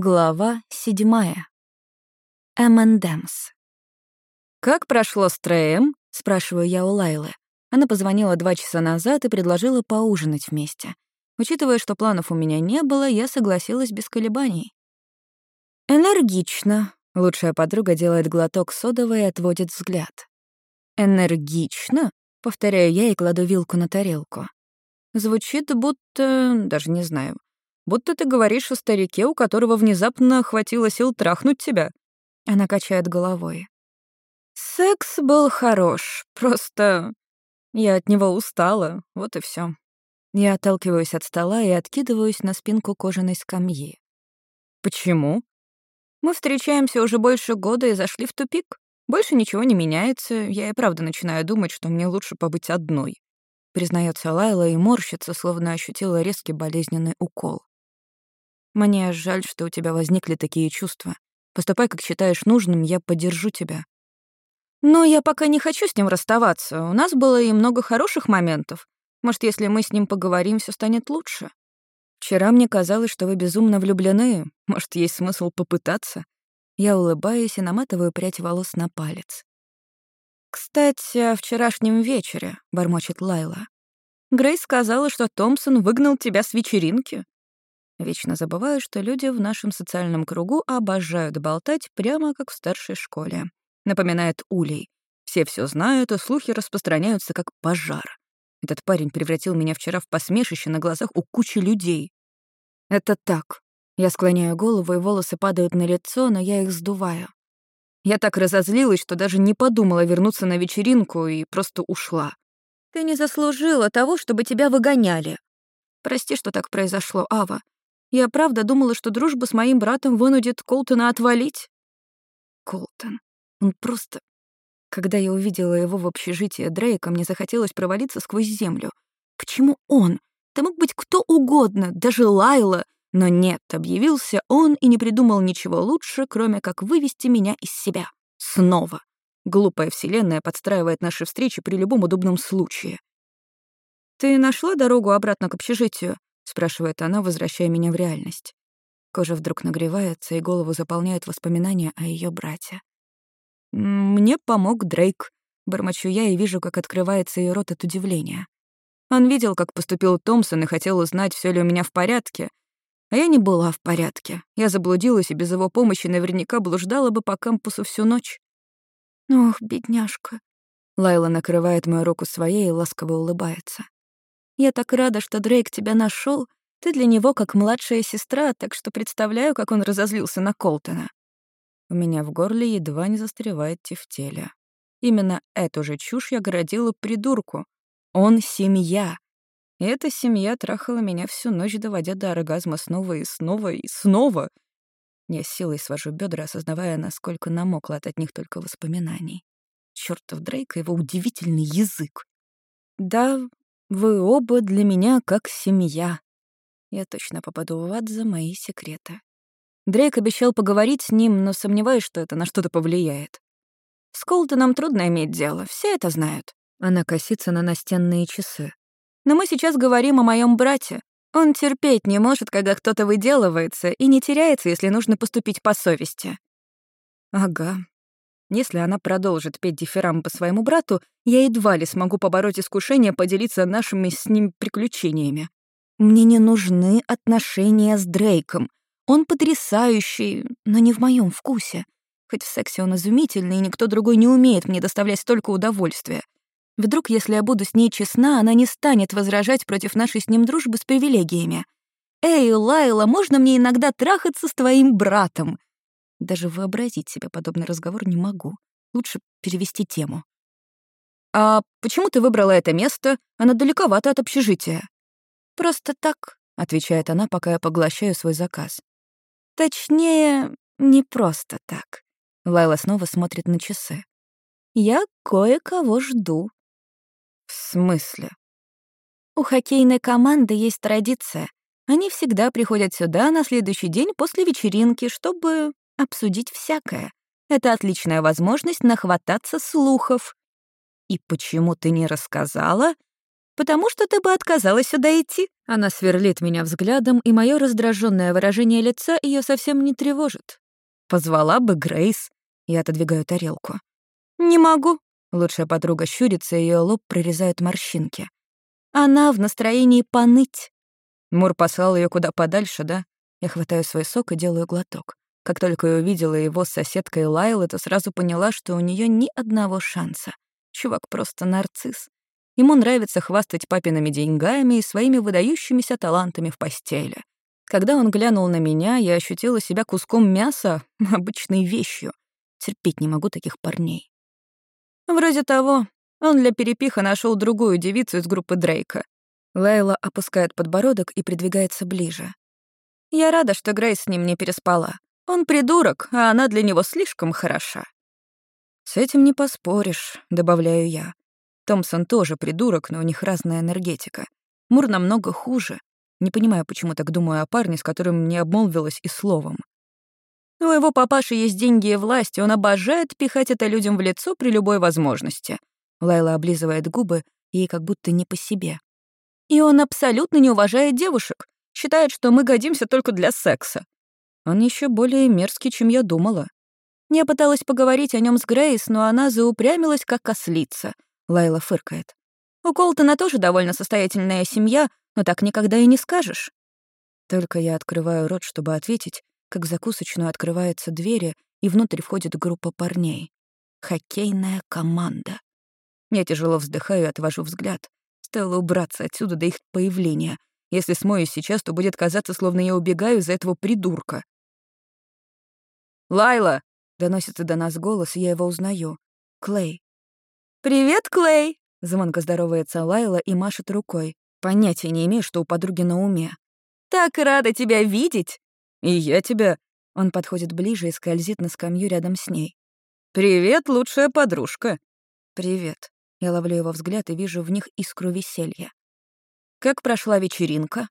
Глава седьмая. M&M's. «Как прошло с Треем?» — спрашиваю я у Лайлы. Она позвонила два часа назад и предложила поужинать вместе. Учитывая, что планов у меня не было, я согласилась без колебаний. «Энергично», — лучшая подруга делает глоток содовой и отводит взгляд. «Энергично?» — повторяю я и кладу вилку на тарелку. Звучит будто... даже не знаю будто ты говоришь о старике, у которого внезапно хватило сил трахнуть тебя». Она качает головой. «Секс был хорош, просто я от него устала, вот и все. Я отталкиваюсь от стола и откидываюсь на спинку кожаной скамьи. «Почему?» «Мы встречаемся уже больше года и зашли в тупик. Больше ничего не меняется, я и правда начинаю думать, что мне лучше побыть одной», признается Лайла и морщится, словно ощутила резкий болезненный укол. Мне жаль, что у тебя возникли такие чувства. Поступай, как считаешь нужным, я поддержу тебя. Но я пока не хочу с ним расставаться. У нас было и много хороших моментов. Может, если мы с ним поговорим, все станет лучше. Вчера мне казалось, что вы безумно влюблены. Может, есть смысл попытаться? Я улыбаюсь и наматываю прядь волос на палец. «Кстати, о вчерашнем вечере», — бормочет Лайла. «Грейс сказала, что Томпсон выгнал тебя с вечеринки. Вечно забываю, что люди в нашем социальном кругу обожают болтать прямо как в старшей школе. Напоминает Улей. Все все знают, и слухи распространяются как пожар. Этот парень превратил меня вчера в посмешище на глазах у кучи людей. Это так. Я склоняю голову, и волосы падают на лицо, но я их сдуваю. Я так разозлилась, что даже не подумала вернуться на вечеринку и просто ушла. Ты не заслужила того, чтобы тебя выгоняли. Прости, что так произошло, Ава. Я правда думала, что дружба с моим братом вынудит Колтона отвалить. Колтон. Он просто... Когда я увидела его в общежитии Дрейка, мне захотелось провалиться сквозь землю. Почему он? Это мог быть кто угодно, даже Лайла. Но нет, объявился он и не придумал ничего лучше, кроме как вывести меня из себя. Снова. Глупая вселенная подстраивает наши встречи при любом удобном случае. «Ты нашла дорогу обратно к общежитию?» Спрашивает она, возвращая меня в реальность. Кожа вдруг нагревается, и голову заполняют воспоминания о ее брате. «Мне помог Дрейк», — бормочу я и вижу, как открывается ее рот от удивления. Он видел, как поступил Томпсон и хотел узнать, все ли у меня в порядке. А я не была в порядке. Я заблудилась и без его помощи наверняка блуждала бы по кампусу всю ночь. «Ох, бедняжка». Лайла накрывает мою руку своей и ласково улыбается. Я так рада, что Дрейк тебя нашел. Ты для него как младшая сестра, так что представляю, как он разозлился на Колтона. У меня в горле едва не застревает тефтеля. Именно эту же чушь я городила придурку. Он — семья. И эта семья трахала меня всю ночь, доводя до оргазма снова и снова и снова. Я силой свожу бедра, осознавая, насколько намокла от них только воспоминаний. Чёртов Дрейк и его удивительный язык. Да, вы оба для меня как семья. Я точно попаду в ад за мои секреты. Дрейк обещал поговорить с ним, но сомневаюсь, что это на что-то повлияет. С Колтоном трудно иметь дело, все это знают. Она косится на настенные часы. Но мы сейчас говорим о моем брате. Он терпеть не может, когда кто-то выделывается, и не теряется, если нужно поступить по совести. Ага, если она продолжит петь дифирам по своему брату, я едва ли смогу побороть искушение поделиться нашими с ним приключениями. Мне не нужны отношения с Дрейком. Он потрясающий, но не в моем вкусе. Хоть в сексе он изумительный, и никто другой не умеет мне доставлять столько удовольствия. Вдруг, если я буду с ней честна, она не станет возражать против нашей с ним дружбы с привилегиями. «Эй, Лайла, можно мне иногда трахаться с твоим братом?» Даже вообразить себе подобный разговор не могу. Лучше перевести тему. «А почему ты выбрала это место? Оно далековато от общежития». «Просто так», — отвечает она, пока я поглощаю свой заказ. «Точнее, не просто так». Лайла снова смотрит на часы. «Я кое-кого жду». «В смысле?» «У хоккейной команды есть традиция. Они всегда приходят сюда на следующий день после вечеринки, чтобы обсудить всякое. Это отличная возможность нахвататься слухов. И почему ты не рассказала? потому что ты бы отказалась сюда идти». Она сверлит меня взглядом, и мое раздраженное выражение лица ее совсем не тревожит. «Позвала бы Грейс». Я отодвигаю тарелку. «Не могу». Лучшая подруга щурится, и ее лоб прорезают морщинки. Она в настроении поныть. Мур послал ее куда подальше, да? Я хватаю свой сок и делаю глоток. Как только я увидела его с соседкой Лайлы, то сразу поняла, что у нее ни одного шанса. Чувак просто нарцисс. Ему нравится хвастать папиными деньгами и своими выдающимися талантами в постели. Когда он глянул на меня, я ощутила себя куском мяса, обычной вещью. Терпеть не могу таких парней. Вроде того, он для перепиха нашел другую девицу из группы Дрейка. Лайла опускает подбородок и придвигается ближе. Я рада, что Грейс с ним не переспала. Он придурок, а она для него слишком хороша. С этим не поспоришь, добавляю я. Томпсон тоже придурок, но у них разная энергетика. Мур намного хуже. Не понимаю, почему так думаю о парне, с которым не обмолвилась и словом. У его папаши есть деньги и власть, и он обожает пихать это людям в лицо при любой возможности. Лайла облизывает губы, ей как будто не по себе. И он абсолютно не уважает девушек, считает, что мы годимся только для секса. Он еще более мерзкий, чем я думала. Я пыталась поговорить о нем с Грейс, но она заупрямилась, как ослица — Лайла фыркает. «У Колтона тоже довольно состоятельная семья, но так никогда и не скажешь». Только я открываю рот, чтобы ответить, как в закусочную открываются двери, и внутрь входит группа парней. Хоккейная команда. Я тяжело вздыхаю и отвожу взгляд. Стоило убраться отсюда до их появления. Если смоюсь сейчас, то будет казаться, словно я убегаю из-за этого придурка. «Лайла!» — доносится до нас голос, и я его узнаю. Клей. «Привет, Клей!» — звонко здоровается Лайла и машет рукой. Понятия не имею, что у подруги на уме. «Так рада тебя видеть!» «И я тебя...» Он подходит ближе и скользит на скамью рядом с ней. «Привет, лучшая подружка!» «Привет!» Я ловлю его взгляд и вижу в них искру веселья. «Как прошла вечеринка?»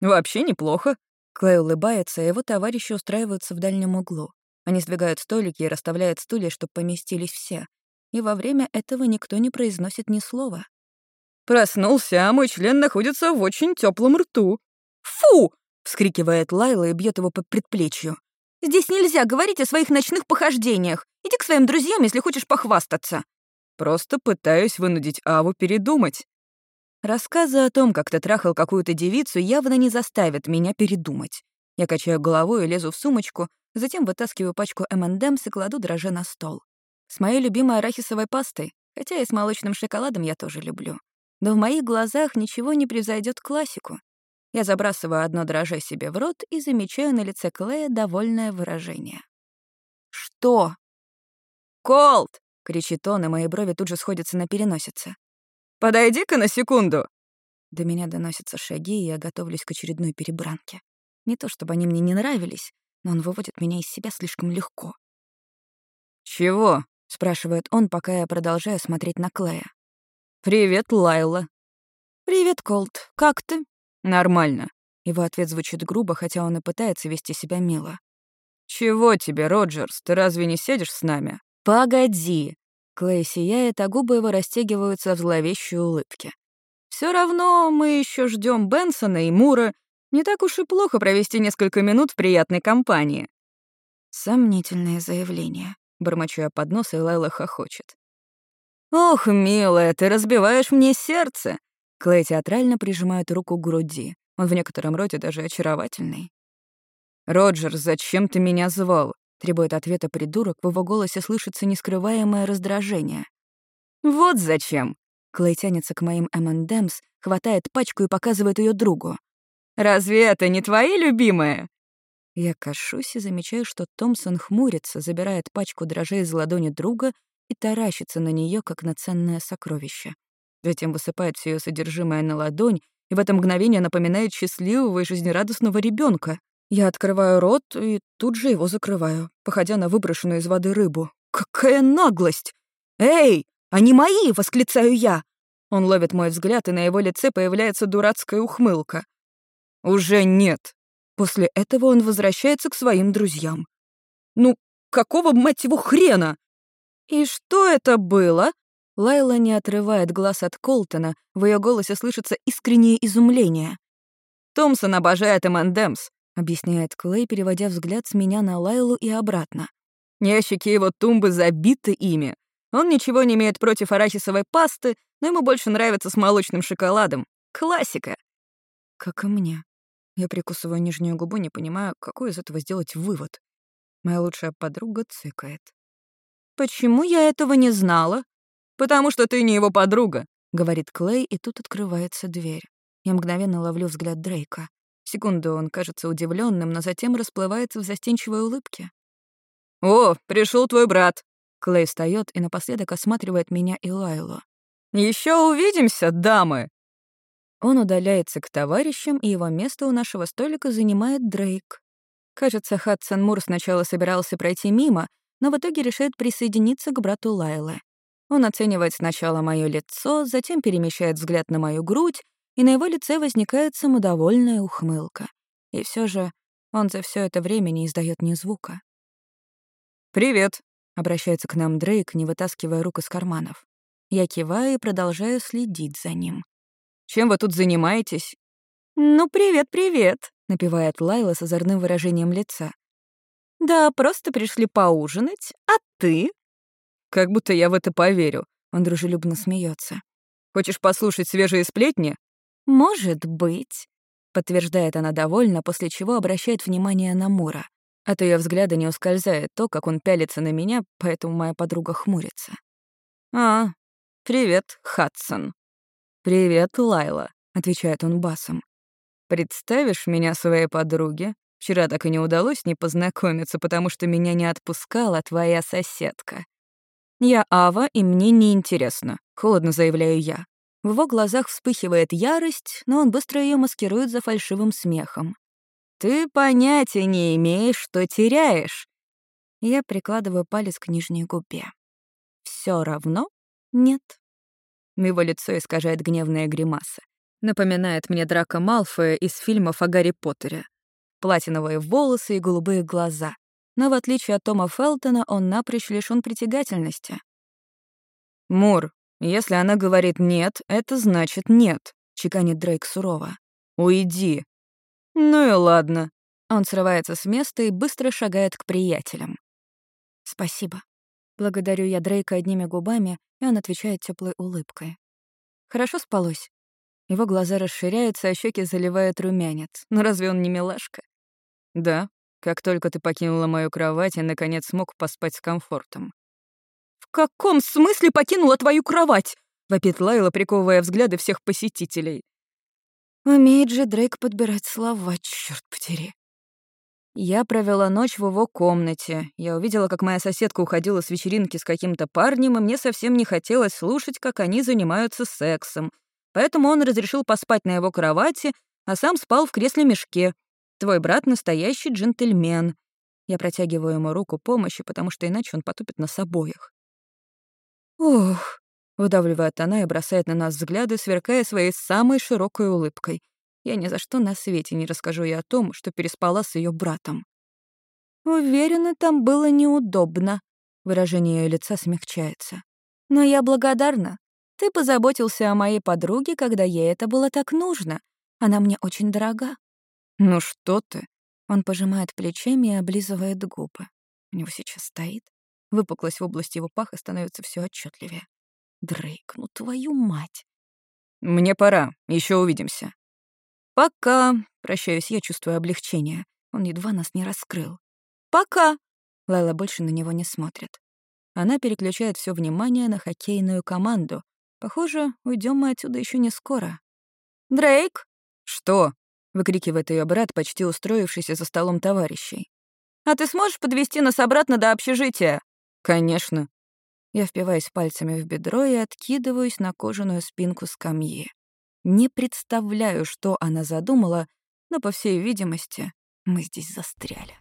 «Вообще неплохо». Клей улыбается, а его товарищи устраиваются в дальнем углу. Они сдвигают столики и расставляют стулья, чтобы поместились все и во время этого никто не произносит ни слова. «Проснулся, а мой член находится в очень теплом рту». «Фу!» — вскрикивает Лайла и бьет его по предплечью. «Здесь нельзя говорить о своих ночных похождениях. Иди к своим друзьям, если хочешь похвастаться». «Просто пытаюсь вынудить Аву передумать». Рассказы о том, как ты трахал какую-то девицу, явно не заставят меня передумать. Я качаю головой и лезу в сумочку, затем вытаскиваю пачку M&M's и кладу дрожжи на стол. С моей любимой арахисовой пастой, хотя и с молочным шоколадом я тоже люблю. Но в моих глазах ничего не превзойдет классику. Я забрасываю одно дрожжи себе в рот и замечаю на лице Клея довольное выражение. «Что?» «Колт!» — кричит он, и мои брови тут же сходятся на переносице. «Подойди-ка на секунду!» До меня доносятся шаги, и я готовлюсь к очередной перебранке. Не то чтобы они мне не нравились, но он выводит меня из себя слишком легко. «Чего?» — спрашивает он, пока я продолжаю смотреть на Клея. «Привет, Лайла». «Привет, Колт. Как ты?» «Нормально». Его ответ звучит грубо, хотя он и пытается вести себя мило. «Чего тебе, Роджерс? Ты разве не сидишь с нами?» «Погоди!» Клей сияет, а губы его растягиваются в зловещей улыбке. Все равно мы еще ждем Бенсона и Мура. Не так уж и плохо провести несколько минут в приятной компании». Сомнительное заявление. Бормочу я под нос, и Лайла хохочет. «Ох, милая, ты разбиваешь мне сердце!» Клей театрально прижимает руку к груди. Он в некотором роде даже очаровательный. «Роджер, зачем ты меня звал?» Требует ответа придурок, в его голосе слышится нескрываемое раздражение. «Вот зачем!» Клей тянется к моим M&M's, хватает пачку и показывает ее другу. «Разве это не твои любимые?» Я кашусь и замечаю, что Томпсон хмурится, забирает пачку дрожжей из ладони друга и таращится на нее, как на ценное сокровище. Затем высыпает все ее содержимое на ладонь и в это мгновение напоминает счастливого и жизнерадостного ребенка. Я открываю рот и тут же его закрываю, походя на выброшенную из воды рыбу. «Какая наглость! Эй, они мои!» — восклицаю я. Он ловит мой взгляд, и на его лице появляется дурацкая ухмылка. «Уже нет», После этого он возвращается к своим друзьям. Ну, какого, мать его, хрена? И что это было? Лайла не отрывает глаз от Колтона, в ее голосе слышится искреннее изумление. «Томпсон обожает M&M's», — объясняет Клей, переводя взгляд с меня на Лайлу и обратно. «Ящики его тумбы забиты ими. Он ничего не имеет против арахисовой пасты, но ему больше нравится с молочным шоколадом. Классика!» «Как и мне». Я прикусываю нижнюю губу, не понимаю, какой из этого сделать вывод. Моя лучшая подруга цыкает. «Почему я этого не знала?» «Потому что ты не его подруга», — говорит Клей, и тут открывается дверь. Я мгновенно ловлю взгляд Дрейка. Секунду он кажется удивленным, но затем расплывается в застенчивой улыбке. «О, пришел твой брат!» Клей встает и напоследок осматривает меня и Лайлу. Еще увидимся, дамы!» Он удаляется к товарищам, и его место у нашего столика занимает Дрейк. Кажется, Хадсон Мур сначала собирался пройти мимо, но в итоге решает присоединиться к брату Лайлы. Он оценивает сначала мое лицо, затем перемещает взгляд на мою грудь, и на его лице возникает самодовольная ухмылка. И все же он за все это время не издает ни звука. «Привет», — обращается к нам Дрейк, не вытаскивая рук из карманов. Я киваю и продолжаю следить за ним. «Чем вы тут занимаетесь?» «Ну, привет-привет», — напевает Лайла с озорным выражением лица. «Да, просто пришли поужинать, а ты?» Как будто я в это поверю. Он дружелюбно смеется. Хочешь послушать свежие сплетни? Может быть, подтверждает она довольно, после чего обращает внимание на Мура. От ее взгляда не ускользает то, как он пялится на меня, поэтому моя подруга хмурится. «А, привет, Хадсон». «Привет, Лайла», — отвечает он басом. «Представишь меня своей подруге? Вчера так и не удалось не познакомиться, потому что меня не отпускала твоя соседка». «Я Ава, и мне неинтересно», — холодно заявляю я. В его глазах вспыхивает ярость, но он быстро ее маскирует за фальшивым смехом. «Ты понятия не имеешь, что теряешь». Я прикладываю палец к нижней губе. Все равно нет». Его лицо искажает гневная гримаса. Напоминает мне драка Малфоя из фильмов о Гарри Поттере. Платиновые волосы и голубые глаза но в отличие от Тома Фелтона он напрочь лишён притягательности. «Мур, если она говорит «нет», это значит «нет», — чеканит Дрейк сурово. «Уйди». «Ну и ладно». Он срывается с места и быстро шагает к приятелям. «Спасибо». Благодарю я Дрейка одними губами, и он отвечает теплой улыбкой. «Хорошо спалось?» Его глаза расширяются, а щеки заливает румянец. Но разве он не милашка? «Да», как только ты покинула мою кровать, я, наконец, смог поспать с комфортом. «В каком смысле покинула твою кровать?» — вопит Лайла, приковывая взгляды всех посетителей. Умеет же Дрейк подбирать слова, черт потери. Я провела ночь в его комнате. Я увидела, как моя соседка уходила с вечеринки с каким-то парнем, и мне совсем не хотелось слушать, как они занимаются сексом. Поэтому он разрешил поспать на его кровати, а сам спал в кресле-мешке, Твой брат — настоящий джентльмен. Я протягиваю ему руку помощи, потому что иначе он потупит нас обоих. Ох, выдавливает она и бросает на нас взгляды, сверкая своей самой широкой улыбкой. Я ни за что на свете не расскажу ей о том, что переспала с ее братом. Уверена, там было неудобно. Выражение ее лица смягчается. Но я благодарна. Ты позаботился о моей подруге, когда ей это было так нужно. Она мне очень дорога. «Ну что ты?» Он пожимает плечами и облизывает губы. У него сейчас стоит. Выпуклость в области его паха становится все отчетливее. Дрейк, ну твою мать. Мне пора, еще увидимся. Пока. Прощаюсь я, чувствую облегчение. Он едва нас не раскрыл. Пока. Лайла больше на него не смотрит. Она переключает все внимание на хоккейную команду. Похоже, уйдем мы отсюда еще не скоро. Дрейк? Что? — выкрикивает ее брат, почти устроившийся за столом товарищей. «А ты сможешь подвести нас обратно до общежития?» «Конечно». Я впиваюсь пальцами в бедро и откидываюсь на кожаную спинку скамьи. Не представляю, что она задумала, но, по всей видимости, мы здесь застряли.